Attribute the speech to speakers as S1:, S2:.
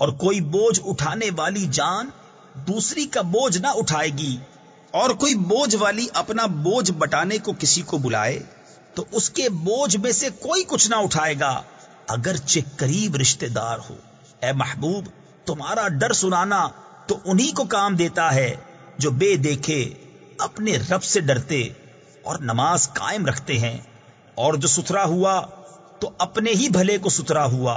S1: और कोई बोझ उठाने वाली जान दूसरी का बोझ ना उठाएगी, और कोई बोझ वाली अपना बोझ बटाने को किसी को बुलाए तो उसके बोझ में से कोई कुछ ना उठाएगा अगर अगरचे करीब रिश्तेदार हो। ए महबूब, तुम्हारा डर सुनाना तो उन्हीं को काम देता है, जो बे देखे अपने रब से डरते और नमाज़ कायम रखते हैं, और जो सुथरा हुआ तो अपने ही भले को सुथरा हुआ।